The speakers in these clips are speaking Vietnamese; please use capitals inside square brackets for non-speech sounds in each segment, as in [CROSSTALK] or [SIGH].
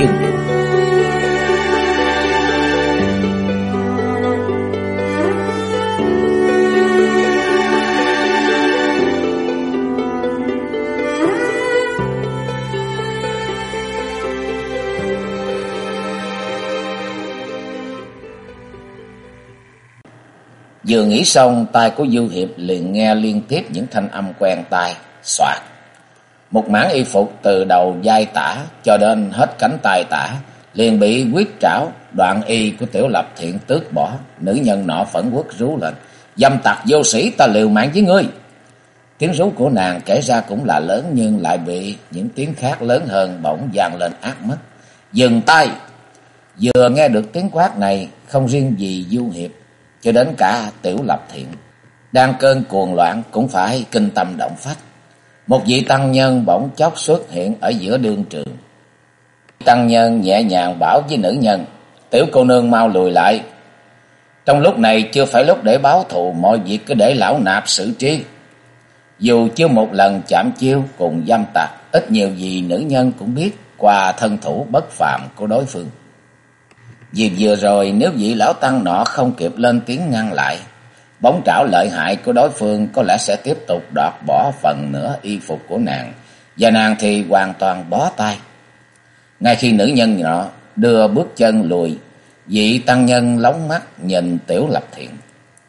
chừng. Vừa nghĩ xong, tai của Du Hiệp liền nghe liên tiếp những thanh âm quen tai, soạt. Một mảng y phục từ đầu vai tả cho đến hết cánh tay tả, liền bị quyết trảo, đoạn y của tiểu lập thiện tước bỏ. Nữ nhân nọ phẫn quốc rú lên, dâm tặc vô sĩ ta liều mạng với ngươi. Tiếng rú của nàng kể ra cũng là lớn nhưng lại bị những tiếng khác lớn hơn bỗng vang lên ác mất. Dừng tay! Vừa nghe được tiếng quát này, không riêng gì Du Hiệp cho đến cả tiểu lập thiện. Đang cơn cuồng loạn cũng phải kinh tâm động phách. Một vị tăng nhân bỗng chốc xuất hiện ở giữa đường trường. Tăng nhân nhẹ nhàng bảo với nữ nhân, tiểu cô nương mau lùi lại. Trong lúc này chưa phải lúc để báo thù, mọi việc cứ để lão nạp xử trí. Dù chưa một lần chạm chiêu cùng dâm tạc, ít nhiều gì nữ nhân cũng biết qua thân thủ bất phạm của đối phương. Vì vừa rồi nếu vị lão tăng nọ không kịp lên tiếng ngăn lại, bóng trảo lợi hại của đối phương có lẽ sẽ tiếp tục đoạt bỏ phần nữa y phục của nàng, và nàng thì hoàn toàn bó tay. Ngay khi nữ nhân nọ đưa bước chân lùi, vị tăng nhân lóng mắt nhìn tiểu lập thiện.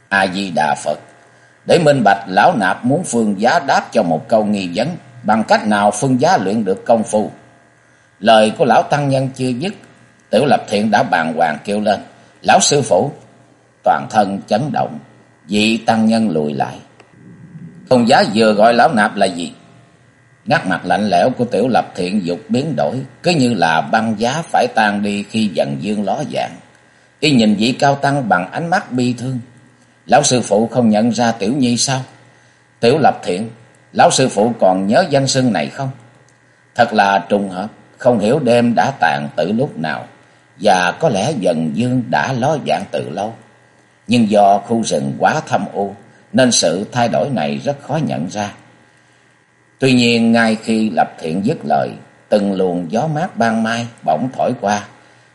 A-di-đà Phật, để minh bạch lão nạp muốn phương giá đáp cho một câu nghi vấn, bằng cách nào phương giá luyện được công phu. Lời của lão tăng nhân chưa dứt, Tiểu Lập Thiện đã bàn hoàng kêu lên. Lão sư phụ. Toàn thân chấn động. Vị tăng nhân lùi lại. Không giá vừa gọi lão nạp là gì? Ngắt mặt lạnh lẽo của Tiểu Lập Thiện dục biến đổi. Cứ như là băng giá phải tan đi khi dần dương ló dạng. Y nhìn vị cao tăng bằng ánh mắt bi thương. Lão sư phụ không nhận ra Tiểu Nhi sao? Tiểu Lập Thiện. Lão sư phụ còn nhớ danh xưng này không? Thật là trùng hợp. Không hiểu đêm đã tàn từ lúc nào, và có lẽ dần dương đã ló dạng từ lâu. Nhưng do khu rừng quá thâm u nên sự thay đổi này rất khó nhận ra. Tuy nhiên ngay khi Lập Thiện dứt lời, từng luồng gió mát ban mai bỗng thổi qua,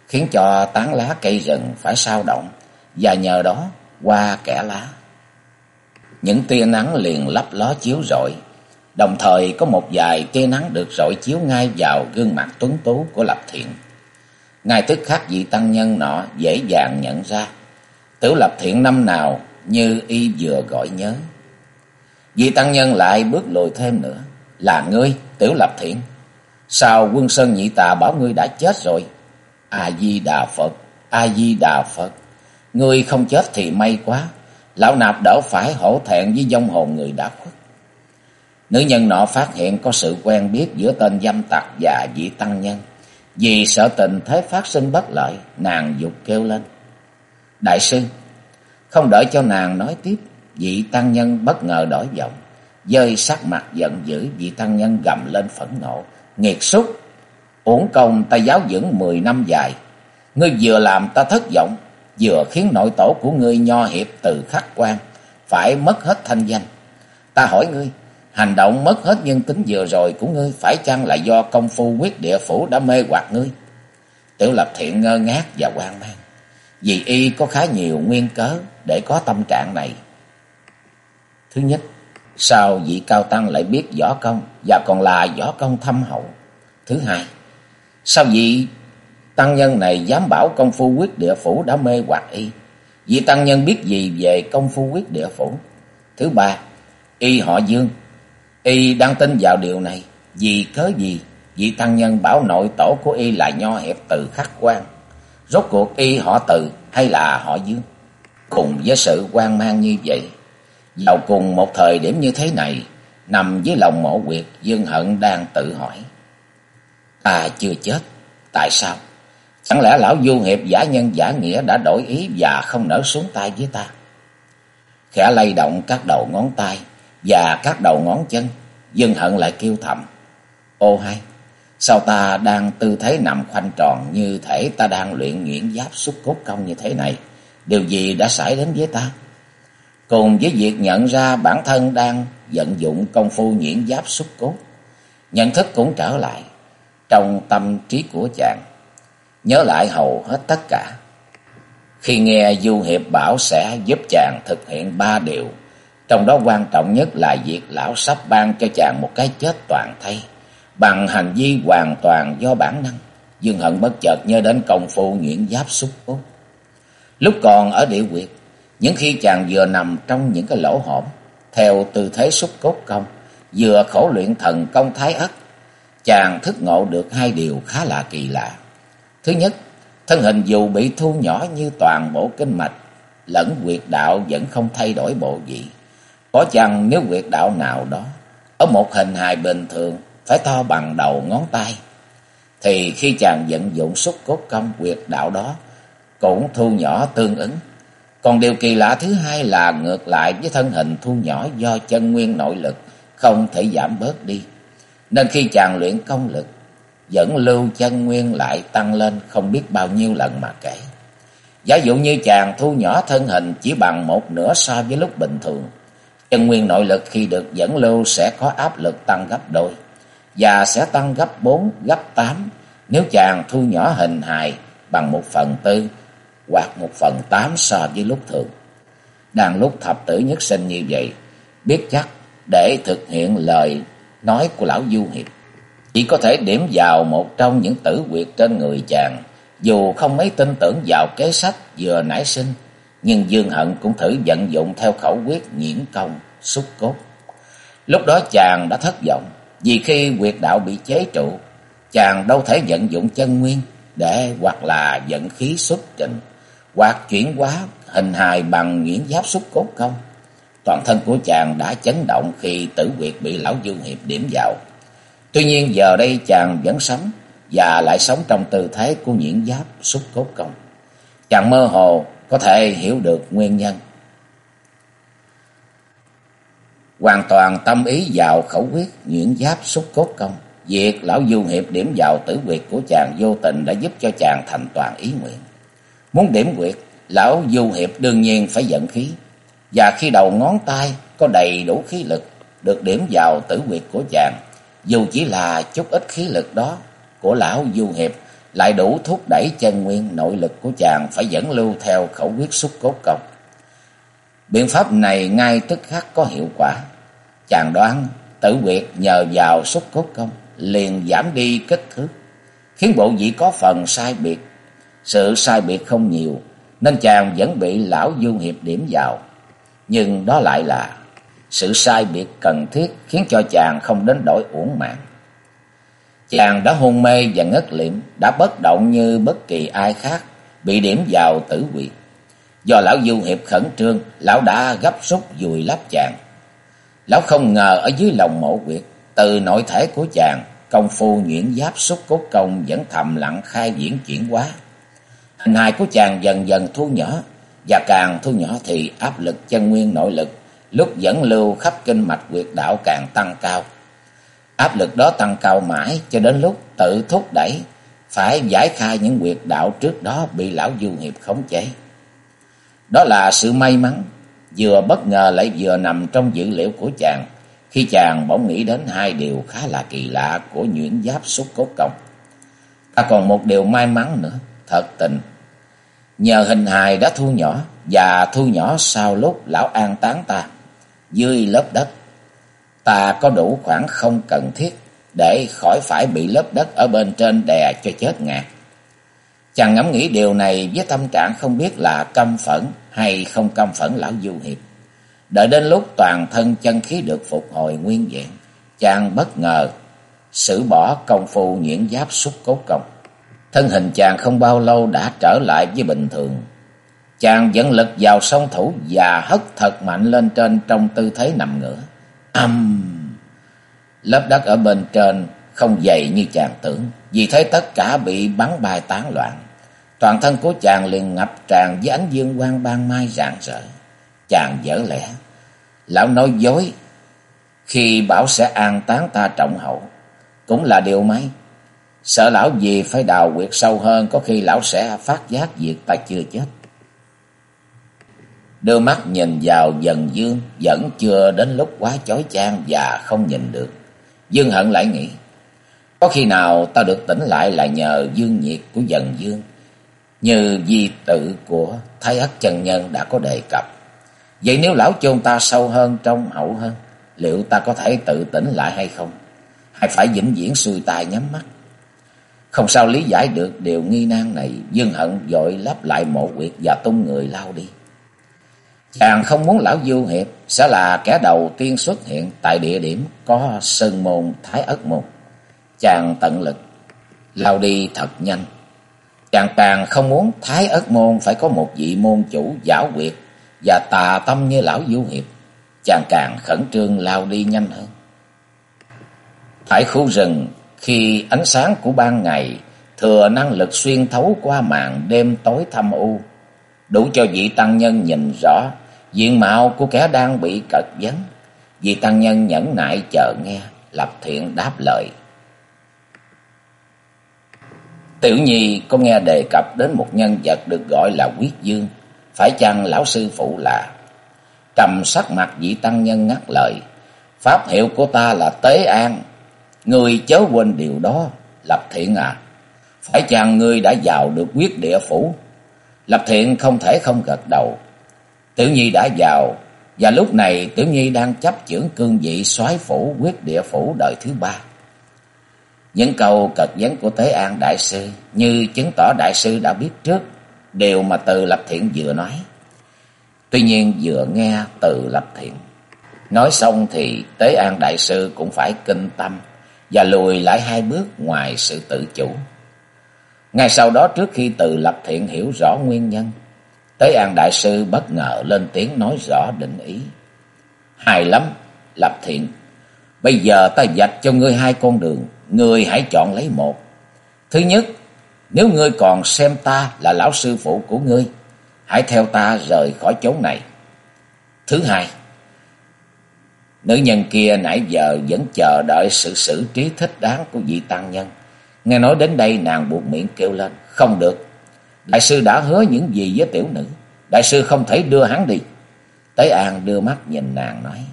khiến cho tán lá cây rừng phải sao động, và nhờ đó qua kẻ lá. Những tia nắng liền lấp ló chiếu rọi, đồng thời có một vài tia nắng được rọi chiếu ngay vào gương mặt tuấn tú của Lập Thiện. Ngay tức khắc vị tăng nhân nọ dễ dàng nhận ra. Tiểu lập thiện năm nào như y vừa gọi nhớ. Vì tăng nhân lại bước lùi thêm nữa. Là ngươi, tiểu lập thiện. Sao quân sơn nhị tà bảo ngươi đã chết rồi? A-di-đà Phật, A-di-đà Phật. Ngươi không chết thì may quá. Lão nạp đỡ phải hổ thẹn với dông hồn người đã khuất. Nữ nhân nọ phát hiện có sự quen biết giữa tên dâm tặc và vị tăng nhân. Vì sợ tình thế phát sinh bất lợi, nàng dục kêu lên. Đại sư, không đợi cho nàng nói tiếp, vị tăng nhân bất ngờ đổi giọng. Dơi sắc mặt giận dữ, vị tăng nhân gầm lên phẫn nộ. Nghiệt xúc, uổng công ta giáo dưỡng mười năm dài. Ngươi vừa làm ta thất vọng, vừa khiến nội tổ của ngươi nho hiệp từ khắc quan, phải mất hết thanh danh. Ta hỏi ngươi, Hành động mất hết nhân tính vừa rồi của ngươi phải chăng là do công phu quyết địa phủ đã mê hoặc ngươi? Tiểu lập thiện ngơ ngác và hoang mang. Vì y có khá nhiều nguyên cớ để có tâm trạng này. Thứ nhất, sao vị cao tăng lại biết võ công và còn là võ công thâm hậu? Thứ hai, sao vị tăng nhân này dám bảo công phu quyết địa phủ đã mê hoặc y? Vị tăng nhân biết gì về công phu quyết địa phủ? Thứ ba, y họ Dương Y đang tin vào điều này, vì cớ gì vị tăng nhân bảo nội tổ của y là nho hiệp từ khắc quan. Rốt cuộc y họ từ hay là họ dương? Cùng với sự quan mang như vậy, vào cùng một thời điểm như thế này, nằm dưới lòng mộ quyệt, Dương Hận đang tự hỏi. Ta chưa chết, Tại sao? Chẳng lẽ lão du hiệp giả nhân giả nghĩa đã đổi ý và không nở xuống tay với ta? Khẽ lay động các đầu ngón tay và các đầu ngón chân, dương hận lại kêu thầm. Ô hay, sao ta đang tư thế nằm khoanh tròn như thể ta đang luyện nghiễn giáp xúc cốt công như thế này? Điều gì đã xảy đến với ta? Cùng với việc nhận ra bản thân đang vận dụng công phu nhuyễn giáp xúc cốt, nhận thức cũng trở lại trong tâm trí của chàng, nhớ lại hầu hết tất cả. Khi nghe Du Hiệp bảo sẽ giúp chàng thực hiện ba điều, trong đó quan trọng nhất là việc lão sắp ban cho chàng một cái chết toàn thay, bằng hành vi hoàn toàn do bản năng. Dương Hận bất chợt nhớ đến công phu nhuyễn giáp xúc cốt. Lúc còn ở địa quyệt, những khi chàng vừa nằm trong những cái lỗ hổm, theo tư thế xúc cốt công, vừa khổ luyện thần công thái ất, chàng thức ngộ được hai điều khá là kỳ lạ. Thứ nhất, thân hình dù bị thu nhỏ như toàn bộ kinh mạch, lẫn quyệt đạo vẫn không thay đổi bộ vị. Có chăng nếu quyệt đạo nào đó, ở một hình hài bình thường, phải to bằng đầu ngón tay, thì khi chàng vận dụng xúc cốt công quyệt đạo đó, cũng thu nhỏ tương ứng. Còn điều kỳ lạ thứ hai là ngược lại với thân hình thu nhỏ do chân nguyên nội lực không thể giảm bớt đi. Nên khi chàng luyện công lực, dẫn lưu chân nguyên lại tăng lên không biết bao nhiêu lần mà kể. Giả dụ như chàng thu nhỏ thân hình chỉ bằng một nửa so với lúc bình thường, chân nguyên nội lực khi được dẫn lưu sẽ có áp lực tăng gấp đôi, và sẽ tăng gấp bốn, gấp tám nếu chàng thu nhỏ hình hài bằng một phần tư hoặc một phần tám so với lúc thường. Đang lúc thập tử nhất sinh như vậy, biết chắc để thực hiện lời nói của lão Du Hiệp. Chỉ có thể điểm vào một trong những tử quyệt trên người chàng, dù không mấy tin tưởng vào kế sách vừa nảy sinh, nhưng Dương Hận cũng thử vận dụng theo khẩu quyết nhiễn công, xúc cốt. Lúc đó chàng đã thất vọng, vì khi quyệt đạo bị chế trụ, chàng đâu thể vận dụng chân nguyên để hoặc là vận khí xuất trình, hoặc chuyển hóa hình hài bằng nghiễn giáp xúc cốt công. Toàn thân của chàng đã chấn động khi tử quyệt bị lão Dương Hiệp điểm vào. Tuy nhiên giờ đây chàng vẫn sống và lại sống trong tư thế của nhiễn giáp xúc cốt công. Chàng mơ hồ có thể hiểu được nguyên nhân. Hoàn toàn tâm ý vào khẩu quyết nhuyễn giáp xúc cốt công. Việc lão du hiệp điểm vào tử quyệt của chàng vô tình đã giúp cho chàng thành toàn ý nguyện. Muốn điểm quyệt, lão du hiệp đương nhiên phải dẫn khí. Và khi đầu ngón tay có đầy đủ khí lực được điểm vào tử quyệt của chàng, dù chỉ là chút ít khí lực đó của lão du hiệp lại đủ thúc đẩy chân nguyên nội lực của chàng phải dẫn lưu theo khẩu quyết xúc cốt công. Biện pháp này ngay tức khắc có hiệu quả. Chàng đoán tử quyệt nhờ vào xúc cốt công liền giảm đi kích thước, khiến bộ dĩ có phần sai biệt. Sự sai biệt không nhiều, nên chàng vẫn bị lão du hiệp điểm vào. Nhưng đó lại là sự sai biệt cần thiết khiến cho chàng không đến đổi uổng mạng. Chàng đã hôn mê và ngất liệm, đã bất động như bất kỳ ai khác, bị điểm vào tử quyệt. Do lão du hiệp khẩn trương, lão đã gấp rút dùi lấp chàng. Lão không ngờ ở dưới lòng mộ quyệt, từ nội thể của chàng, công phu nhuyễn giáp xúc cốt công vẫn thầm lặng khai diễn chuyển hóa. Hình hài của chàng dần dần thu nhỏ, và càng thu nhỏ thì áp lực chân nguyên nội lực lúc dẫn lưu khắp kinh mạch quyệt đạo càng tăng cao. Áp lực đó tăng cao mãi cho đến lúc tự thúc đẩy, phải giải khai những quyệt đạo trước đó bị lão du hiệp khống chế. Đó là sự may mắn, vừa bất ngờ lại vừa nằm trong dữ liệu của chàng, khi chàng bỗng nghĩ đến hai điều khá là kỳ lạ của nhuyễn giáp xúc cốt công. Ta còn một điều may mắn nữa, thật tình. Nhờ hình hài đã thu nhỏ, và thu nhỏ sau lúc lão an tán ta, dưới lớp đất. Ta có đủ khoảng không cần thiết để khỏi phải bị lớp đất ở bên trên đè cho chết ngạt. Chàng ngẫm nghĩ điều này với tâm trạng không biết là căm phẫn hay không căm phẫn lão du hiệp. Đợi đến lúc toàn thân chân khí được phục hồi nguyên vẹn, chàng bất ngờ xử bỏ công phu nhuyễn giáp xúc cốt công. Thân hình chàng không bao lâu đã trở lại với bình thường. Chàng dẫn lực vào song thủ và hất thật mạnh lên trên trong tư thế nằm ngửa. Âm! Lớp đất ở bên trên không dày như chàng tưởng, vì thế tất cả bị bắn bay tán loạn. Toàn thân của chàng liền ngập tràn với ánh dương quang ban mai rạng rỡ. Chàng dở lẽ, lão nói dối, khi bảo sẽ an táng ta trọng hậu, cũng là điều may. Sợ lão gì phải đào quyệt sâu hơn, có khi lão sẽ phát giác việc ta chưa chết. Đưa mắt nhìn vào dần dương, vẫn chưa đến lúc quá chói chang và không nhìn được. Dương hận lại nghĩ, có khi nào ta được tỉnh lại là nhờ dương nhiệt của dần dương, như di tự của Thái Ất Chân Nhân đã có đề cập. Vậy nếu lão chôn ta sâu hơn trong hậu hơn, liệu ta có thể tự tỉnh lại hay không? Hay phải vĩnh viễn xuôi tai nhắm mắt? Không sao lý giải được điều nghi nan này, Dương Hận dội lắp lại mộ quyệt và tung người lao đi. Chàng không muốn lão Du Hiệp sẽ là kẻ đầu tiên xuất hiện tại địa điểm có sơn môn Thái Ất Môn. Chàng tận lực, lao đi thật nhanh. Chàng càng không muốn Thái Ất Môn phải có một vị môn chủ giảo quyệt và tà tâm như lão Du Hiệp. Chàng càng khẩn trương lao đi nhanh hơn. Tại khu rừng, khi ánh sáng của ban ngày thừa năng lực xuyên thấu qua màn đêm tối thâm u, đủ cho vị tăng nhân nhìn rõ diện mạo của kẻ đang bị cật vấn. Vị tăng nhân nhẫn nại chờ nghe, lập thiện đáp lời. Tiểu Nhi có nghe đề cập đến một nhân vật được gọi là Quyết Dương, phải chăng lão sư phụ là? Trầm sắc mặt vị tăng nhân ngắt lời, pháp hiệu của ta là Tế An, người chớ quên điều đó, Lập Thiện à. Phải chăng ngươi đã vào được quyết địa phủ? Lập Thiện không thể không gật đầu. Tiểu Nhi đã vào, và lúc này Tiểu Nhi đang chấp chưởng cương vị soái phủ quyết địa phủ đời thứ ba. Những câu cật vấn của Tế An Đại Sư như chứng tỏ Đại Sư đã biết trước điều mà từ Lập Thiện vừa nói. Tuy nhiên vừa nghe từ Lập Thiện. Nói xong thì Tế An Đại Sư cũng phải kinh tâm và lùi lại hai bước ngoài sự tự chủ. Ngay sau đó trước khi từ Lập Thiện hiểu rõ nguyên nhân, Tế An Đại Sư bất ngờ lên tiếng nói rõ định ý. Hài lắm, Lập Thiện. Bây giờ ta dạch cho ngươi hai con đường, ngươi hãy chọn lấy một. Thứ nhất, nếu ngươi còn xem ta là lão sư phụ của ngươi, hãy theo ta rời khỏi chốn này. Thứ hai, nữ nhân kia nãy giờ vẫn chờ đợi sự xử trí thích đáng của vị tăng nhân. Nghe nói đến đây nàng buộc miệng kêu lên, không được. Đại sư đã hứa những gì với tiểu nữ, đại sư không thể đưa hắn đi. Tế An đưa mắt nhìn nàng nói,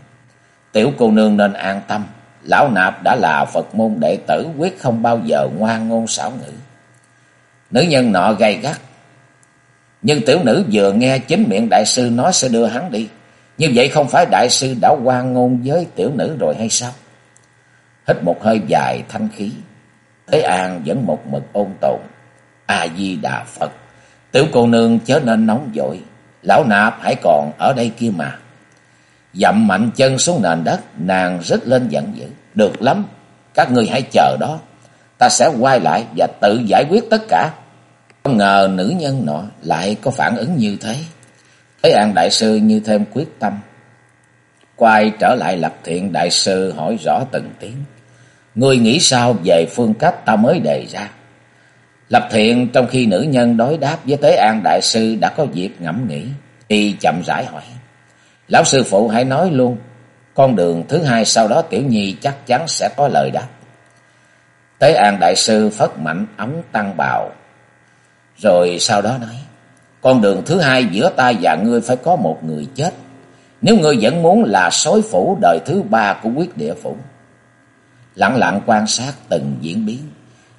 tiểu cô nương nên an tâm, lão nạp đã là Phật môn đệ tử quyết không bao giờ ngoan ngôn xảo ngữ. Nữ nhân nọ gay gắt, nhưng tiểu nữ vừa nghe chính miệng đại sư nói sẽ đưa hắn đi. Như vậy không phải đại sư đã quan ngôn với tiểu nữ rồi hay sao? Hít một hơi dài thanh khí. Thế An vẫn một mực ôn tồn. A-di-đà Phật. Tiểu cô nương chớ nên nóng vội. Lão nạp hãy còn ở đây kia mà. Dậm mạnh chân xuống nền đất. Nàng rít lên giận dữ. Được lắm. Các ngươi hãy chờ đó. Ta sẽ quay lại và tự giải quyết tất cả. Không ngờ nữ nhân nọ lại có phản ứng như thế. Thế An Đại Sư như thêm quyết tâm. Quay trở lại lập thiện, Đại Sư hỏi rõ từng tiếng. Ngươi nghĩ sao về phương cách ta mới đề ra? Lập thiện, trong khi nữ nhân đối đáp với Tế An Đại Sư, đã có dịp ngẫm nghĩ. Y chậm rãi hỏi. Lão sư phụ hãy nói luôn. Con đường thứ hai sau đó Tiểu Nhi chắc chắn sẽ có lời đáp. Tế An Đại Sư phất mạnh ống tăng bào. Rồi sau đó nói. Con đường thứ hai giữa ta và ngươi phải có một người chết. Nếu ngươi vẫn muốn là sói phủ đời thứ ba của quyết địa phủ. Lặng lặng quan sát từng diễn biến.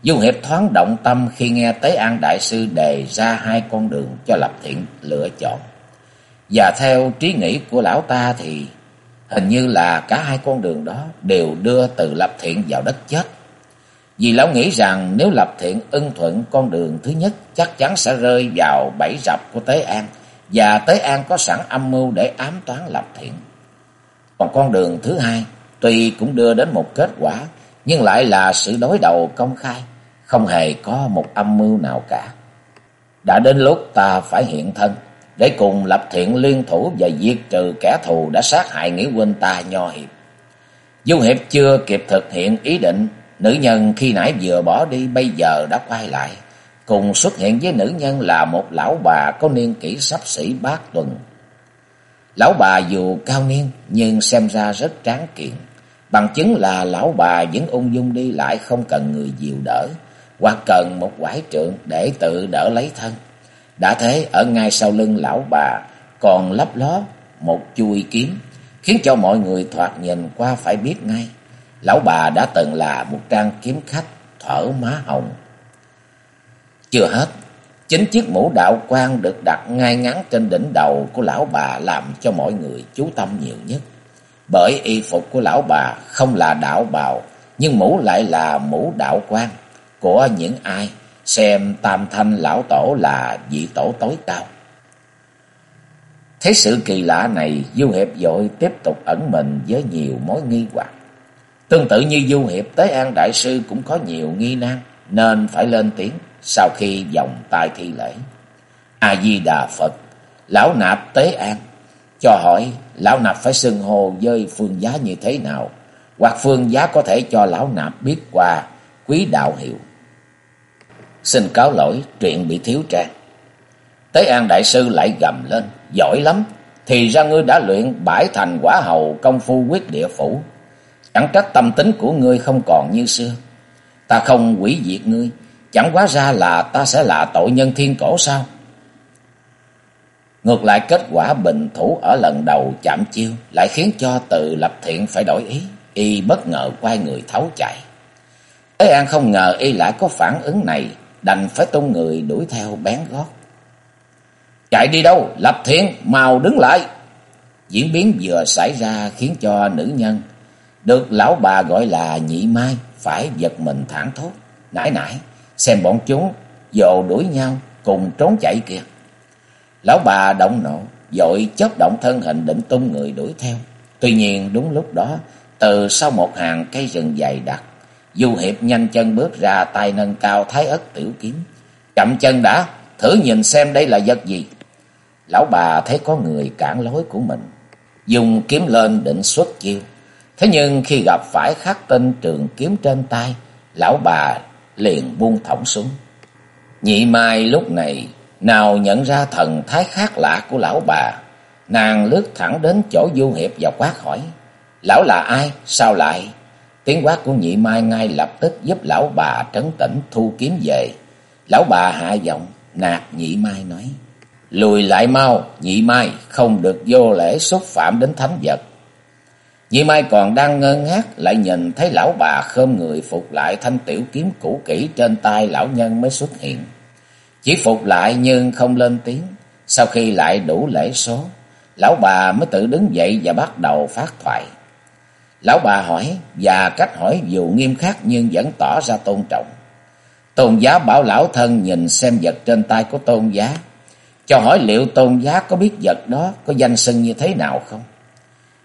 Du Hiệp thoáng động tâm khi nghe Tế An Đại Sư đề ra hai con đường cho Lập Thiện lựa chọn. Và theo trí nghĩ của lão ta thì hình như là cả hai con đường đó đều đưa từ Lập Thiện vào đất chết. Vì lão nghĩ rằng nếu Lập Thiện ưng thuận con đường thứ nhất, chắc chắn sẽ rơi vào bẫy rập của Tế An. Và Tế An có sẵn âm mưu để ám toán Lập Thiện. Còn con đường thứ hai tuy cũng đưa đến một kết quả, nhưng lại là sự đối đầu công khai. Không hề có một âm mưu nào cả. Đã đến lúc ta phải hiện thân để cùng Lập Thiện liên thủ và diệt trừ kẻ thù đã sát hại nghĩa huynh ta nho hiệp. Du Hiệp chưa kịp thực hiện ý định, Nữ nhân khi nãy vừa bỏ đi bây giờ đã quay lại. Cùng xuất hiện với nữ nhân là một lão bà có niên kỷ sắp xỉ bát tuần. Lão bà dù cao niên, nhưng xem ra rất tráng kiện. Bằng chứng là lão bà vẫn ung dung đi lại không cần người dìu đỡ. Hoặc cần một quải trượng để tự đỡ lấy thân. Đã thế ở ngay sau lưng lão bà còn lấp ló một chui kiếm. Khiến cho mọi người thoạt nhìn qua phải biết ngay. Lão bà đã từng là một trang kiếm khách thở má hồng. Chưa hết, chính chiếc mũ đạo quan được đặt ngay ngắn trên đỉnh đầu của lão bà làm cho mọi người chú tâm nhiều nhất. Bởi y phục của lão bà không là đạo bào, nhưng mũ lại là mũ đạo quan của những ai xem tam thanh lão tổ là vị tổ tối cao. Thấy sự kỳ lạ này, Du Hiệp dội tiếp tục ẩn mình với nhiều mối nghi hoặc. Tương tự như Du Hiệp, Tế An Đại Sư cũng có nhiều nghi nan, nên phải lên tiếng sau khi vòng tay thi lễ. A-di-đà Phật, Lão Nạp Tế An, cho hỏi Lão Nạp phải xưng hô với phương giá như thế nào, hoặc phương giá có thể cho Lão Nạp biết qua quý đạo hiệu. Xin cáo lỗi, chuyện bị thiếu trang. Tế An Đại Sư lại gầm lên, giỏi lắm, thì ra ngươi đã luyện bãi thành quả hầu công phu quyết địa phủ. Chẳng trách tâm tính của ngươi không còn như xưa. Ta không quỷ diệt ngươi, chẳng quá ra là ta sẽ là tội nhân thiên cổ sao? Ngược lại kết quả bình thủ ở lần đầu chạm chiêu lại khiến cho từ lập thiện phải đổi ý. Y bất ngờ quay người tháo chạy. Tế An không ngờ y lại có phản ứng này, đành phải tung người đuổi theo bén gót. Chạy đi đâu? Lập thiện, mau đứng lại. Diễn biến vừa xảy ra khiến cho nữ nhân, được lão bà gọi là nhị mai, phải giật mình thảng thốt. Nãy nãy, xem bọn chúng dồ đuổi nhau, cùng trốn chạy kìa. Lão bà động nộ, dội chớp động thân hình định tung người đuổi theo. Tuy nhiên đúng lúc đó, từ sau một hàng cây rừng dày đặc, Du Hiệp nhanh chân bước ra tay nâng cao thái ất tiểu kiếm. Chậm chân đã, thử nhìn xem đây là vật gì. Lão bà thấy có người cản lối của mình, dùng kiếm lên định xuất chiêu. Thế nhưng khi gặp phải khắc tên trường kiếm trên tay, lão bà liền buông thõng xuống. Nhị Mai lúc này nào nhận ra thần thái khác lạ của lão bà, nàng lướt thẳng đến chỗ Du Hiệp và quát hỏi, lão là ai, sao lại? Tiếng quát của nhị Mai ngay lập tức giúp lão bà trấn tĩnh thu kiếm về. Lão bà hạ giọng, nạt nhị Mai nói, lùi lại mau, nhị Mai không được vô lễ xúc phạm đến thánh vật. Nhị Mai còn đang ngơ ngác lại nhìn thấy lão bà khom người phục lại thanh tiểu kiếm cũ kỹ trên tay lão nhân mới xuất hiện. Chỉ phục lại nhưng không lên tiếng. Sau khi lại đủ lễ số, lão bà mới tự đứng dậy và bắt đầu phát thoại. Lão bà hỏi và cách hỏi dù nghiêm khắc nhưng vẫn tỏ ra tôn trọng. Tôn giá bảo lão thân nhìn xem vật trên tay của tôn giá. Cho hỏi liệu tôn giá có biết vật đó có danh xưng như thế nào không?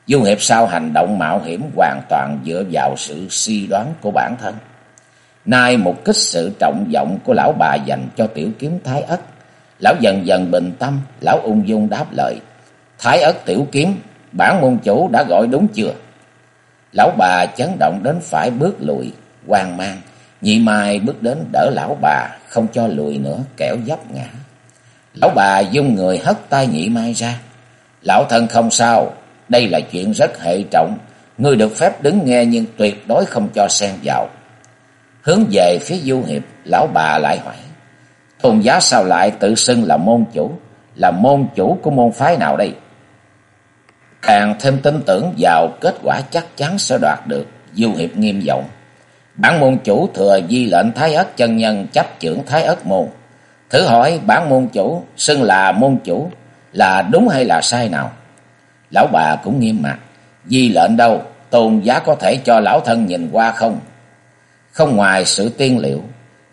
Du Hiệp sau hành động mạo hiểm hoàn toàn dựa vào sự suy đoán của bản thân. Nay một kích sự trọng vọng của lão bà dành cho tiểu kiếm Thái Ất. Lão dần dần bình tâm, lão ung dung đáp lời. Thái Ất tiểu kiếm, bản môn chủ đã gọi đúng chưa? Lão bà chấn động đến phải bước lùi, hoang mang. Nhị Mai bước đến đỡ lão bà, không cho lùi nữa, kẻo dấp ngã. Lão bà dung người hất tay nhị Mai ra. Lão thân không sao, đây là chuyện rất hệ trọng. Ngươi được phép đứng nghe nhưng tuyệt đối không cho xen vào. Hướng về phía du hiệp, lão bà lại hỏi. Tôn giá sao lại tự xưng là môn chủ, là môn chủ của môn phái nào đây? Càng thêm tin tưởng vào kết quả chắc chắn sẽ đoạt được, du hiệp nghiêm giọng. Bản môn chủ thừa di lệnh Thái Ất chân nhân chấp trưởng Thái Ất môn. Thử hỏi bản môn chủ xưng là môn chủ là đúng hay là sai nào? Lão bà cũng nghiêm mặt. Di lệnh đâu, tôn giá có thể cho lão thân nhìn qua không? Không ngoài sự tiên liệu,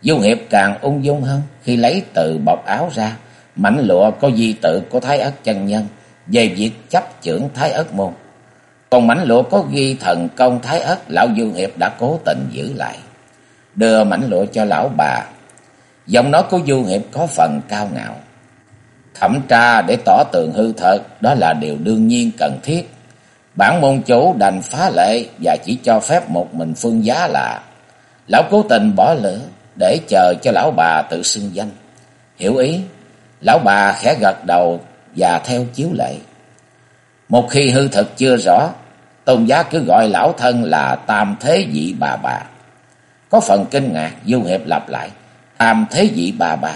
Du Hiệp càng ung dung hơn khi lấy từ bọc áo ra, mảnh lụa có di tự của Thái Ất chân nhân về việc chấp trưởng Thái Ất môn. Còn mảnh lụa có ghi thần công Thái Ất, lão Du Hiệp đã cố tình giữ lại. Đưa mảnh lụa cho lão bà. Giọng nói của Du Hiệp có phần cao ngạo. Thẩm tra để tỏ tường hư thật, đó là điều đương nhiên cần thiết. Bản môn chủ đành phá lệ và chỉ cho phép một mình phương giá là Lão cố tình bỏ lửa để chờ cho lão bà tự xưng danh. Hiểu ý, lão bà khẽ gật đầu và theo chiếu lệ. Một khi hư thực chưa rõ, tôn giá cứ gọi lão thân là tam thế vị bà bà. Có phần kinh ngạc, Du Hiệp lặp lại, tam thế vị bà bà.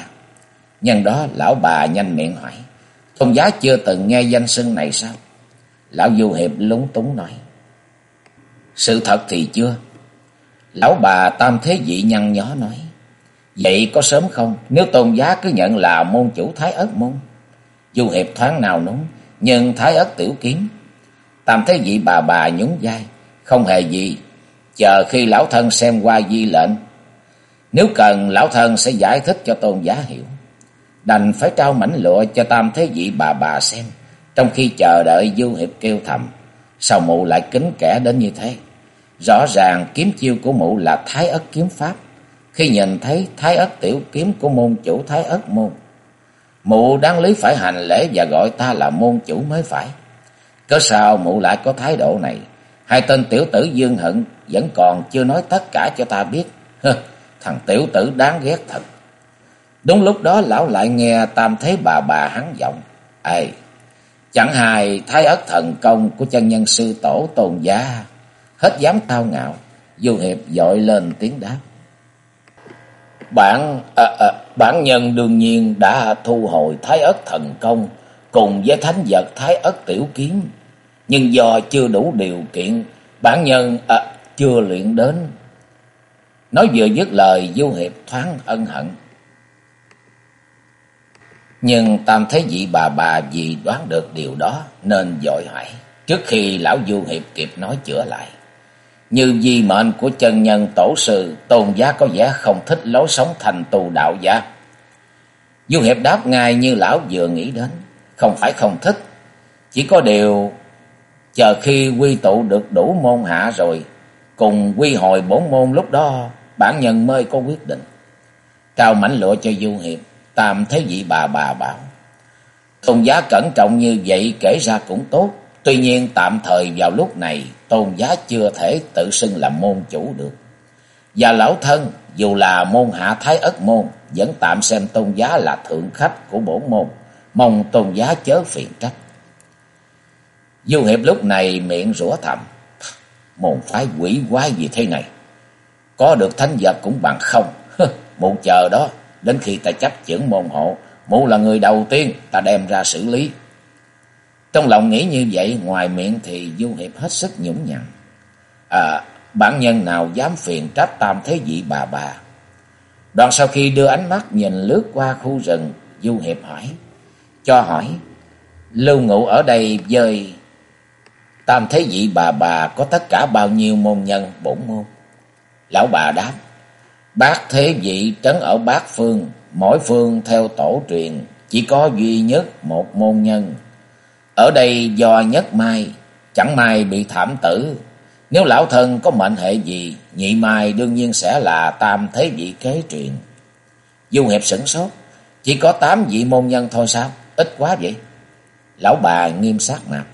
Nhân đó lão bà nhanh miệng hỏi, tôn giá chưa từng nghe danh xưng này sao? Lão Du Hiệp lúng túng nói, sự thật thì chưa. Lão bà tam thế vị nhăn nhó nói, vậy có sớm không? Nếu tôn giá cứ nhận là môn chủ Thái Ất Môn. Du Hiệp thoáng nào núng, nhưng Thái Ất tiểu kiếm. Tam thế vị bà bà nhún vai, không hề gì, chờ khi lão thân xem qua di lệnh. Nếu cần, lão thân sẽ giải thích cho tôn giá hiểu. Đành phải trao mảnh lụa cho tam thế vị bà bà xem, trong khi chờ đợi Du Hiệp kêu thầm. Sao mụ lại kính kẻ đến như thế? Rõ ràng kiếm chiêu của mụ là Thái Ất kiếm pháp. Khi nhìn thấy Thái Ất tiểu kiếm của môn chủ Thái Ất môn, mụ đáng lý phải hành lễ và gọi ta là môn chủ mới phải. Cớ sao mụ lại có thái độ này? Hai tên tiểu tử Dương Hận vẫn còn chưa nói tất cả cho ta biết. Hơ, [LAUGHS] thằng tiểu tử đáng ghét thật. Đúng lúc đó lão lại nghe tam thế bà bà hắn giọng. Ê, chẳng hài thái ất thần công của chân nhân sư tổ tôn gia. Hết dám cao ngạo, du hiệp dội lên tiếng đáp. Bản, à, à, bản nhân đương nhiên đã thu hồi thái ất thần công cùng với thánh vật thái ất tiểu kiếm. Nhưng do chưa đủ điều kiện, bản nhân à, chưa luyện đến. Nói vừa dứt lời, du hiệp thoáng ân hận. Nhưng tam thế vị bà bà vì đoán được điều đó nên dội hỏi. Trước khi lão du hiệp kịp nói chữa lại. Như di mệnh của chân nhân tổ sư, tôn giá có vẻ không thích lối sống thành tù đạo gia. Du hiệp đáp ngay như lão vừa nghĩ đến. Không phải không thích, chỉ có điều chờ khi quy tụ được đủ môn hạ rồi, cùng quy hồi bốn môn lúc đó, bản nhân mới có quyết định. cao mảnh lụa cho Du Hiệp, tam thế vị bà bà bảo. Tôn giá cẩn trọng như vậy kể ra cũng tốt, tuy nhiên tạm thời vào lúc này, tôn giá chưa thể tự xưng là môn chủ được. Và lão thân, dù là môn hạ thái ất môn, vẫn tạm xem tôn giá là thượng khách của bổ môn, mong tôn giá chớ phiền trách. Du Hiệp lúc này miệng rủa thầm. Môn phái quỷ quái gì thế này? Có được thánh vật cũng bằng không. Mụ chờ đó, đến khi ta chấp chưởng môn hộ, mụ là người đầu tiên ta đem ra xử lý. Trong lòng nghĩ như vậy, ngoài miệng thì Du Hiệp hết sức nhũng nhặn. À, bản nhân nào dám phiền trách tam thế vị bà bà. Đoạn sau khi đưa ánh mắt nhìn lướt qua khu rừng, Du Hiệp hỏi, cho hỏi, lưu ngụ ở đây dơi tam thế vị bà bà có tất cả bao nhiêu môn nhân bổn môn? Lão bà đáp, bác thế vị trấn ở bát phương, mỗi phương theo tổ truyền, chỉ có duy nhất một môn nhân. Ở đây do nhất mai, chẳng may bị thảm tử. Nếu lão thân có mệnh hệ gì, nhị mai đương nhiên sẽ là tam thế vị kế truyền. Du hiệp sửng sốt, chỉ có tám vị môn nhân thôi sao? Ít quá vậy. Lão bà nghiêm sát mặt.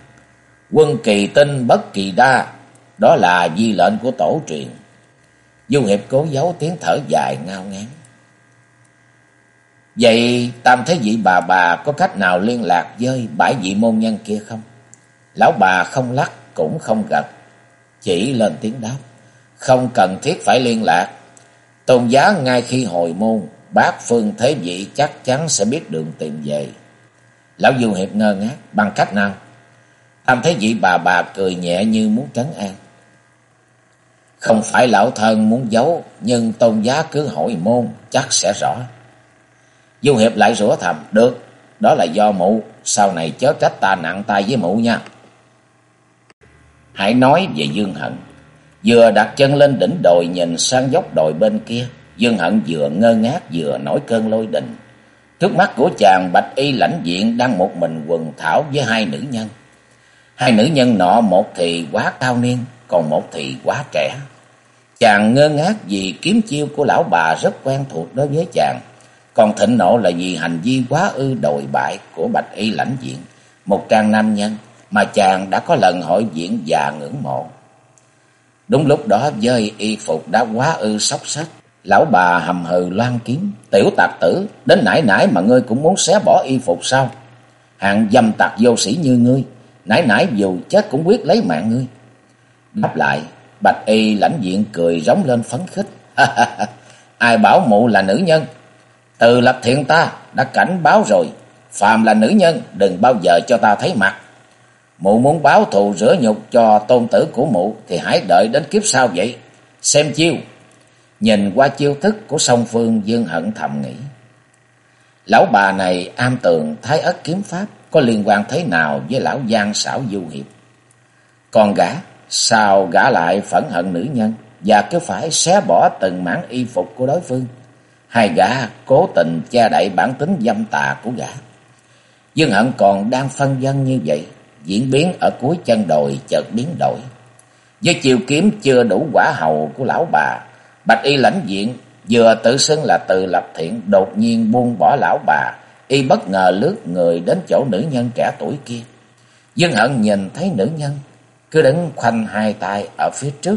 Quân kỳ tinh bất kỳ đa, đó là di lệnh của tổ truyền. Du Hiệp cố giấu tiếng thở dài ngao ngán. Vậy tam thế vị bà bà có cách nào liên lạc với bãi vị môn nhân kia không? Lão bà không lắc cũng không gật, chỉ lên tiếng đáp. Không cần thiết phải liên lạc. Tôn giá ngay khi hồi môn, bác phương thế vị chắc chắn sẽ biết đường tìm về. Lão Du Hiệp ngơ ngác, bằng cách nào? Tam thế vị bà bà cười nhẹ như muốn trấn an. Không phải lão thân muốn giấu, nhưng tôn giá cứ hỏi môn, chắc sẽ rõ. Du Hiệp lại rủa thầm, được, đó là do mụ, sau này chớ trách ta nặng tay với mụ nha. Hãy nói về Dương Hận. Vừa đặt chân lên đỉnh đồi nhìn sang dốc đồi bên kia, Dương Hận vừa ngơ ngác vừa nổi cơn lôi đình. Trước mắt của chàng bạch y lãnh diện đang một mình quần thảo với hai nữ nhân. Hai nữ nhân nọ một thì quá cao niên, còn một thì quá trẻ. Chàng ngơ ngác vì kiếm chiêu của lão bà rất quen thuộc đối với chàng. Còn thịnh nộ là vì hành vi quá ư đồi bại của bạch y lãnh diện, một trang nam nhân mà chàng đã có lần hội diện và ngưỡng mộ. Đúng lúc đó dơi y phục đã quá ư sóc sách. Lão bà hầm hừ loan kiếm. Tiểu tạc tử, đến nãy nãy mà ngươi cũng muốn xé bỏ y phục sao? Hàng dâm tạc vô sĩ như ngươi. Nãy nãy dù chết cũng quyết lấy mạng ngươi. Đáp lại, bạch y lãnh diện cười rống lên phấn khích. [LAUGHS] Ai bảo mụ là nữ nhân? Từ lập thiện ta đã cảnh báo rồi. Phàm là nữ nhân, đừng bao giờ cho ta thấy mặt. Mụ muốn báo thù rửa nhục cho tôn tử của mụ thì hãy đợi đến kiếp sau vậy. Xem chiêu. Nhìn qua chiêu thức của song phương Dương Hận thầm nghĩ. Lão bà này am tường thái ất kiếm pháp có liên quan thế nào với lão giang xảo du hiệp. Còn gã, sao gã lại phẫn hận nữ nhân và cứ phải xé bỏ từng mảng y phục của đối phương. Hai gã cố tình che đậy bản tính dâm tà của gã. Dương Hận còn đang phân vân như vậy, diễn biến ở cuối chân đồi chợt biến đổi. Với chiều kiếm chưa đủ quả hầu của lão bà, Bạch Y lãnh diện vừa tự xưng là từ lập thiện đột nhiên buông bỏ lão bà, y bất ngờ lướt người đến chỗ nữ nhân trẻ tuổi kia. Dương Hận nhìn thấy nữ nhân cứ đứng khoanh hai tay ở phía trước,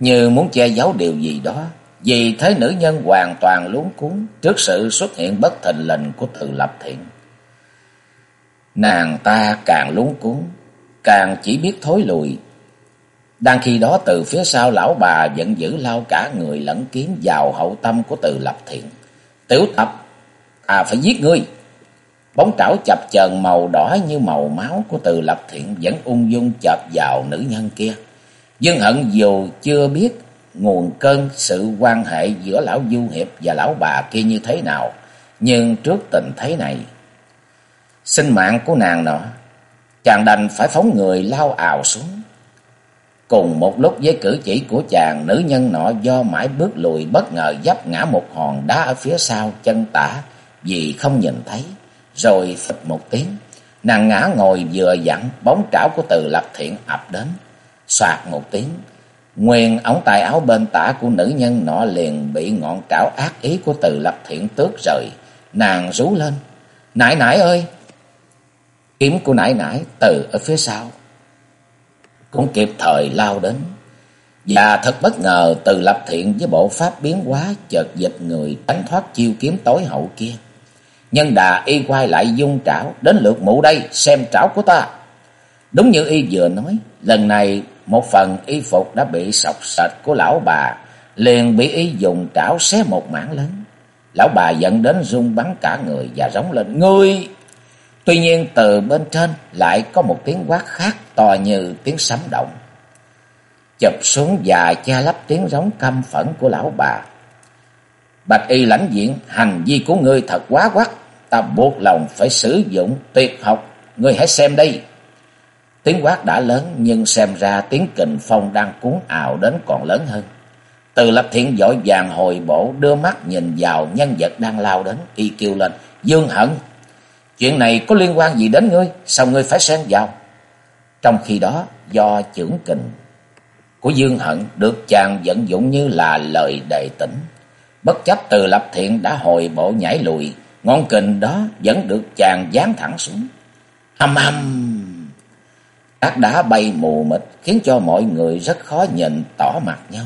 như muốn che giấu điều gì đó. Vì thấy nữ nhân hoàn toàn luống cuốn trước sự xuất hiện bất thình lình của từ lập thiện. Nàng ta càng luống cuốn, càng chỉ biết thối lùi. Đang khi đó từ phía sau lão bà vẫn giữ lao cả người lẫn kiếm vào hậu tâm của từ lập thiện. Tiểu tập, à phải giết ngươi. Bóng trảo chập chờn màu đỏ như màu máu của từ lập thiện vẫn ung dung chợp vào nữ nhân kia. Dương hận dù chưa biết nguồn cơn sự quan hệ giữa lão du hiệp và lão bà kia như thế nào, nhưng trước tình thế này, sinh mạng của nàng nọ, chàng đành phải phóng người lao ào xuống. Cùng một lúc với cử chỉ của chàng, nữ nhân nọ do mãi bước lùi bất ngờ dấp ngã một hòn đá ở phía sau chân tả vì không nhìn thấy, rồi phịch một tiếng. Nàng ngã ngồi vừa dặn, bóng trảo của từ lập thiện ập đến, soạt một tiếng. Nguyên ống tay áo bên tả của nữ nhân nọ liền bị ngọn trảo ác ý của từ lập thiện tước rời. Nàng rú lên. Nãi nãi ơi! Kiếm của nãi nãi từ ở phía sau. Cũng kịp thời lao đến. Và thật bất ngờ từ lập thiện với bộ pháp biến hóa chợt dịch người tránh thoát chiêu kiếm tối hậu kia. Nhân đà y quay lại dung trảo, đến lượt mụ đây xem trảo của ta. Đúng như y vừa nói, lần này một phần y phục đã bị sọc sệt của lão bà, liền bị y dùng trảo xé một mảng lớn. Lão bà giận đến run bắn cả người và rống lên, Ngươi! Tuy nhiên từ bên trên lại có một tiếng quát khác to như tiếng sấm động. Chụp xuống và che lấp tiếng rống căm phẫn của lão bà. Bạch y lãnh diện, hành vi của ngươi thật quá quắc, ta buộc lòng phải sử dụng tuyệt học, ngươi hãy xem đây. Tiếng quát đã lớn nhưng xem ra tiếng kình phong đang cuốn ào đến còn lớn hơn. Từ lập thiện vội vàng hồi bổ đưa mắt nhìn vào nhân vật đang lao đến. Y kêu lên, Dương Hận, chuyện này có liên quan gì đến ngươi? Sao ngươi phải xen vào? Trong khi đó, do trưởng kình của Dương Hận được chàng vận dụng như là lời đề tỉnh. Bất chấp từ lập thiện đã hồi bộ nhảy lùi, ngọn kình đó vẫn được chàng dán thẳng xuống. âm âm Cát đá bay mù mịt, khiến cho mọi người rất khó nhìn, tỏ mặt nhau.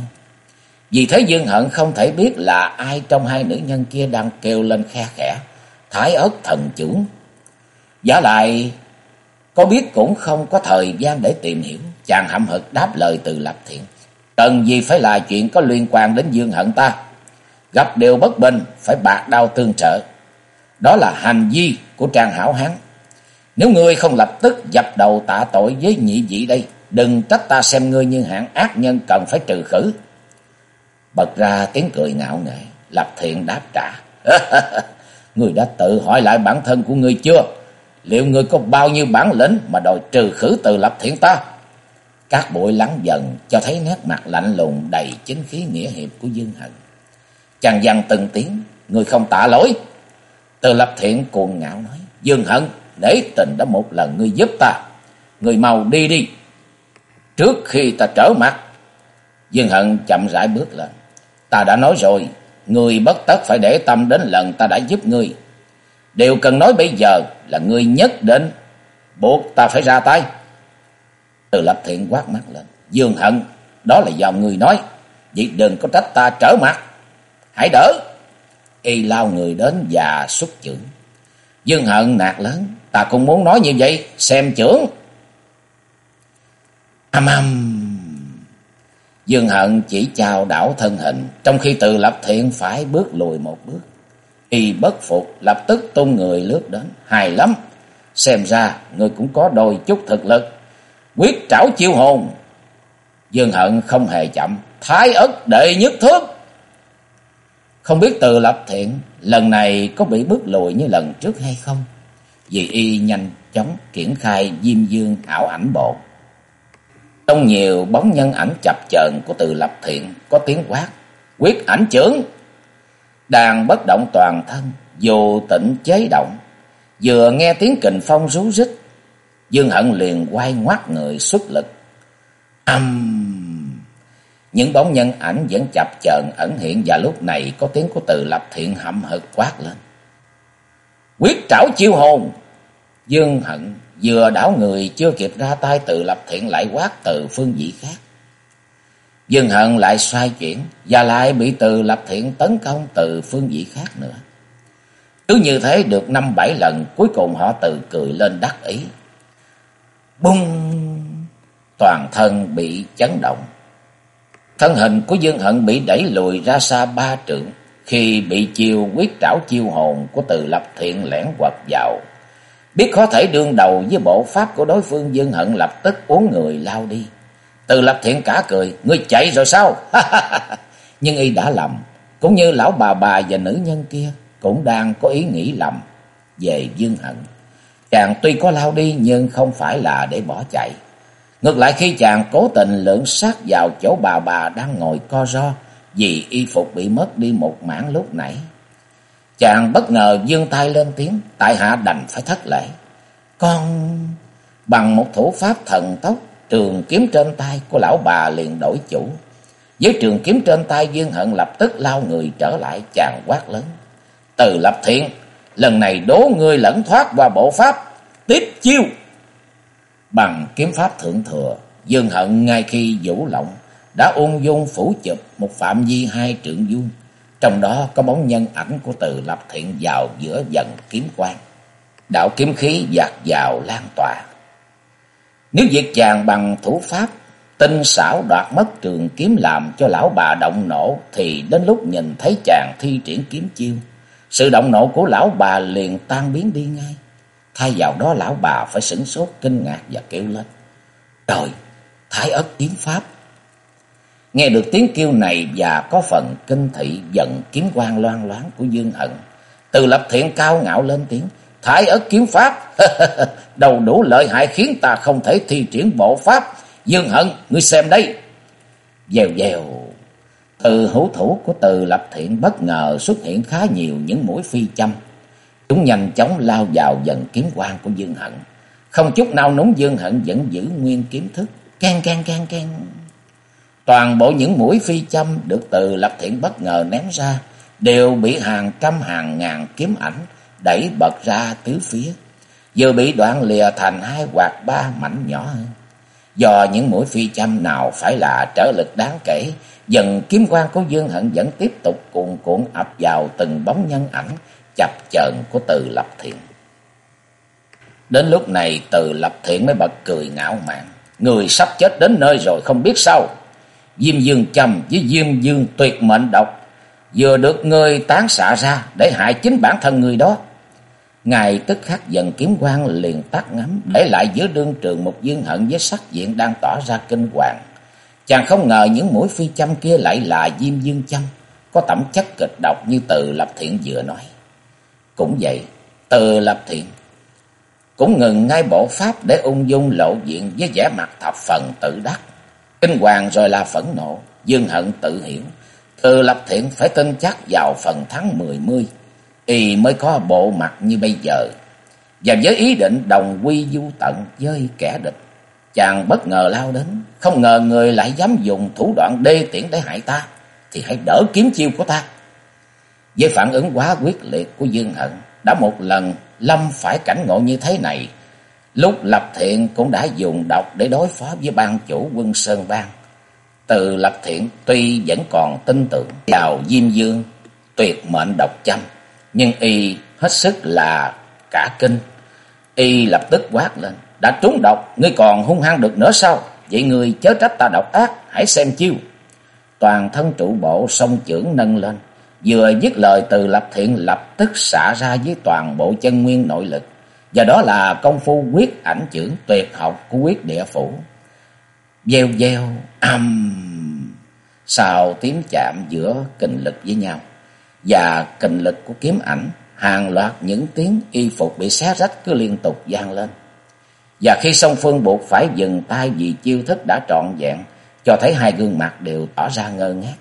Vì thế Dương Hận không thể biết là ai trong hai nữ nhân kia đang kêu lên khe khẽ. Thái ớt thần chủ. Giả lại, có biết cũng không có thời gian để tìm hiểu. Chàng hậm hực đáp lời từ lập thiện. Cần gì phải là chuyện có liên quan đến Dương Hận ta. Gặp điều bất bình, phải bạc đau tương trợ. Đó là hành vi của Trang Hảo Hán. Nếu ngươi không lập tức dập đầu tạ tội với nhị vị đây, đừng trách ta xem ngươi như hạng ác nhân cần phải trừ khử. Bật ra tiếng cười ngạo nghễ, lập thiện đáp trả. [LAUGHS] ngươi đã tự hỏi lại bản thân của ngươi chưa? Liệu ngươi có bao nhiêu bản lĩnh mà đòi trừ khử từ lập thiện ta? Các bụi lắng dần cho thấy nét mặt lạnh lùng đầy chính khí nghĩa hiệp của Dương Hận. Chàng dằn từng tiếng, ngươi không tạ lỗi. Từ lập thiện cuồng ngạo nói, Dương Hận, để tình đã một lần ngươi giúp ta. Ngươi mau đi đi. Trước khi ta trở mặt. Dương Hận chậm rãi bước lên. Ta đã nói rồi. Ngươi bất tất phải để tâm đến lần ta đã giúp ngươi. Điều cần nói bây giờ là ngươi nhất định buộc ta phải ra tay. Từ lập thiện quát mắt lên. Dương Hận, đó là do người nói. Vậy đừng có trách ta trở mặt. Hãy đỡ. Y lao người đến và xuất trưởng. Dương Hận nạt lớn. Ta cũng muốn nói như vậy. Xem trưởng. Âm âm. Dương Hận chỉ chào đảo thân hình. Trong khi từ lập thiện phải bước lùi một bước. Y bất phục, lập tức tung người lướt đến. Hài lắm. Xem ra, người cũng có đôi chút thực lực. Quyết trảo chiêu hồn. Dương Hận không hề chậm. Thái ất đệ nhất thước. Không biết từ lập thiện lần này có bị bước lùi như lần trước hay không? Vì y nhanh chóng triển khai diêm dương ảo ảnh bộ. Trong nhiều bóng nhân ảnh chập chờn của từ lập thiện có tiếng quát. Quyết ảnh trưởng. Đang bất động toàn thân, dù tỉnh chế động. Vừa nghe tiếng kình phong rú rít. Dương hận liền quay ngoắt người xuất lực. Âm... Những bóng nhân ảnh vẫn chập chờn ẩn hiện và lúc này có tiếng của từ lập thiện hậm hực quát lên. Quyết trảo chiêu hồn! Dương hận vừa đảo người chưa kịp ra tay từ lập thiện lại quát từ phương vị khác. Dương hận lại xoay chuyển và lại bị từ lập thiện tấn công từ phương vị khác nữa. Cứ như thế được năm bảy lần, cuối cùng họ từ cười lên đắc ý. Bung! Toàn thân bị chấn động. Thân hình của Dương Hận bị đẩy lùi ra xa ba trượng khi bị chiêu quyết trảo chiêu hồn của từ lập thiện lẻn quật vào. Biết có thể đương đầu với bộ pháp của đối phương Dương Hận lập tức uống người lao đi. Từ lập thiện cả cười, ngươi chạy rồi sao? [LAUGHS] Nhưng y đã lầm, cũng như lão bà bà và nữ nhân kia cũng đang có ý nghĩ lầm về Dương Hận. Chàng tuy có lao đi nhưng không phải là để bỏ chạy. Ngược lại khi chàng cố tình lượn sát vào chỗ bà bà đang ngồi co ro vì y phục bị mất đi một mảng lúc nãy. Chàng bất ngờ dương tay lên tiếng, tại hạ đành phải thất lễ. Con bằng một thủ pháp thần tốc, trường kiếm trên tay của lão bà liền đổi chủ. Với trường kiếm trên tay Dương Hận lập tức lao người trở lại chàng quát lớn. Từ lập thiện, lần này đố ngươi lẫn thoát qua bộ pháp, tiếp chiêu. Bằng kiếm pháp thượng thừa, Dương Hận ngay khi vũ lộng đã ung dung phủ chụp một phạm vi hai trượng vuông, trong đó có bóng nhân ảnh của Từ Lập Thiện vào giữa dần kiếm quang. Đạo kiếm khí dạt vào lan tỏa. Nếu việc chàng bằng thủ pháp tinh xảo đoạt mất trường kiếm làm cho lão bà động nổ thì đến lúc nhìn thấy chàng thi triển kiếm chiêu, sự động nộ của lão bà liền tan biến đi ngay. Thay vào đó lão bà phải sửng sốt kinh ngạc và kêu lên. Trời, thái ất kiếm pháp. Nghe được tiếng kêu này và có phần kinh thị giận kiếm quang loan loáng của Dương Hận. Từ lập thiện cao ngạo lên tiếng. Thái ất kiếm pháp. [LAUGHS] Đầu đủ lợi hại khiến ta không thể thi triển bộ pháp. Dương Hận, ngươi xem đây. Dèo dèo. Từ hữu thủ của từ lập thiện bất ngờ xuất hiện khá nhiều những mũi phi châm. Chúng nhanh chóng lao vào dần kiếm quang của Dương Hận. Không chút nào núng Dương Hận vẫn giữ nguyên kiếm thức. Can can can can. Toàn bộ những mũi phi châm được từ lập thiện bất ngờ ném ra. Đều bị hàng trăm hàng ngàn kiếm ảnh đẩy bật ra tứ phía. Vừa bị đoạn lìa thành hai hoặc ba mảnh nhỏ hơn. Do những mũi phi châm nào phải là trở lực đáng kể. Dần kiếm quan của Dương Hận vẫn tiếp tục cuồn cuộn ập vào từng bóng nhân ảnh chập chờn của từ lập thiện. Đến lúc này từ lập thiện mới bật cười ngạo mạn. Người sắp chết đến nơi rồi không biết sao. Diêm dương châm với diêm dương tuyệt mệnh độc. Vừa được người tán xạ ra để hại chính bản thân người đó. Ngài tức khắc dần kiếm quang liền tắt ngắm. Để lại giữa đương trường một dương hận với sắc diện đang tỏ ra kinh hoàng. Chàng không ngờ những mũi phi châm kia lại là diêm dương châm. Có tẩm chất kịch độc như từ lập thiện vừa nói. Cũng vậy, từ lập thiện cũng ngừng ngay bộ pháp để ung dung lộ diện với vẻ mặt thập phần tự đắc. Kinh hoàng rồi là phẫn nộ, dương hận tự hiểu. Từ lập thiện phải tin chắc vào phần thắng mười mươi, y mới có bộ mặt như bây giờ. Và với ý định đồng quy du tận với kẻ địch, chàng bất ngờ lao đến, không ngờ người lại dám dùng thủ đoạn đê tiện để hại ta, thì hãy đỡ kiếm chiêu của ta. Với phản ứng quá quyết liệt của Dương Hận, đã một lần Lâm phải cảnh ngộ như thế này, Lúc lập thiện cũng đã dùng độc để đối phó với ban chủ quân Sơn Bang. Từ lập thiện tuy vẫn còn tin tưởng vào Diêm Dương tuyệt mệnh độc châm, nhưng y hết sức là cả kinh. Y lập tức quát lên, đã trúng độc, ngươi còn hung hăng được nữa sao? Vậy ngươi chớ trách ta độc ác, hãy xem chiêu. Toàn thân trụ bộ song chưởng nâng lên, vừa dứt lời từ lập thiện lập tức xả ra với toàn bộ chân nguyên nội lực. Và đó là công phu quyết ảnh trưởng tuyệt học của quyết địa phủ. Gieo gieo, âm. Sao tiếng chạm giữa kình lực với nhau. Và kình lực của kiếm ảnh, Hàng loạt những tiếng y phục bị xé rách cứ liên tục vang lên. Và khi song phương buộc phải dừng tay vì chiêu thức đã trọn vẹn, Cho thấy hai gương mặt đều tỏ ra ngơ ngác.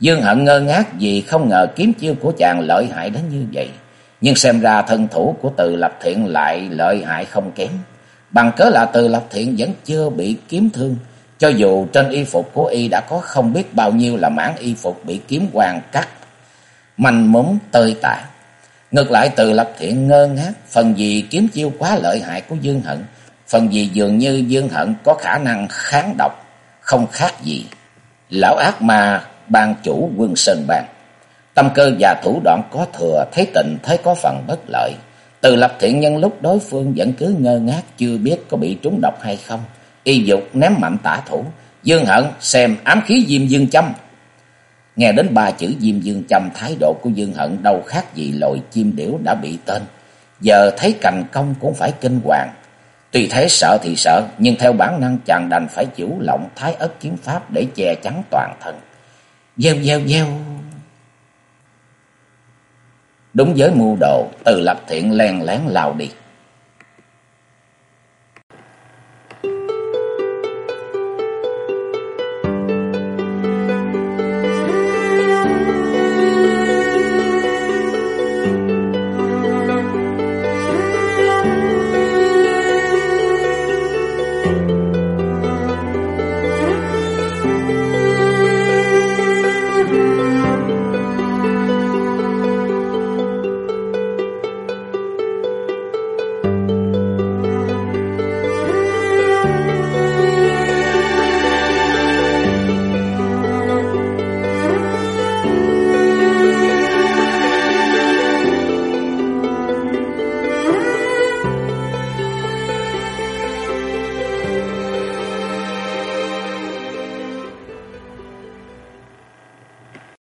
Dương hận ngơ ngác vì không ngờ kiếm chiêu của chàng lợi hại đến như vậy. Nhưng xem ra thân thủ của từ lập thiện lại lợi hại không kém Bằng cớ là từ lập thiện vẫn chưa bị kiếm thương cho dù trên y phục của y đã có không biết bao nhiêu là mảng y phục bị kiếm hoàng cắt, manh múng tơi tả. Ngược lại từ lập thiện ngơ ngác, phần gì kiếm chiêu quá lợi hại của Dương Hận, phần gì dường như Dương Hận có khả năng kháng độc, không khác gì. Lão ác ma ban chủ quân Sơn Bang, tâm cơ và thủ đoạn có thừa, thấy tình thấy có phần bất lợi. Từ lập thiện nhân lúc đối phương vẫn cứ ngơ ngác chưa biết có bị trúng độc hay không y dục ném mạnh tả thủ. Dương hận xem ám khí diêm dương châm. Nghe đến ba chữ diêm dương châm thái độ của dương hận đâu khác gì lội chim điểu đã bị tên. Giờ thấy cành công cũng phải kinh hoàng. Tuy thế sợ thì sợ, nhưng theo bản năng chàng đành phải chủ lộng thái ất kiếm pháp để che chắn toàn thân. Gieo gieo gieo. Đúng với mưu đồ, từ lập thiện len lén lao đi.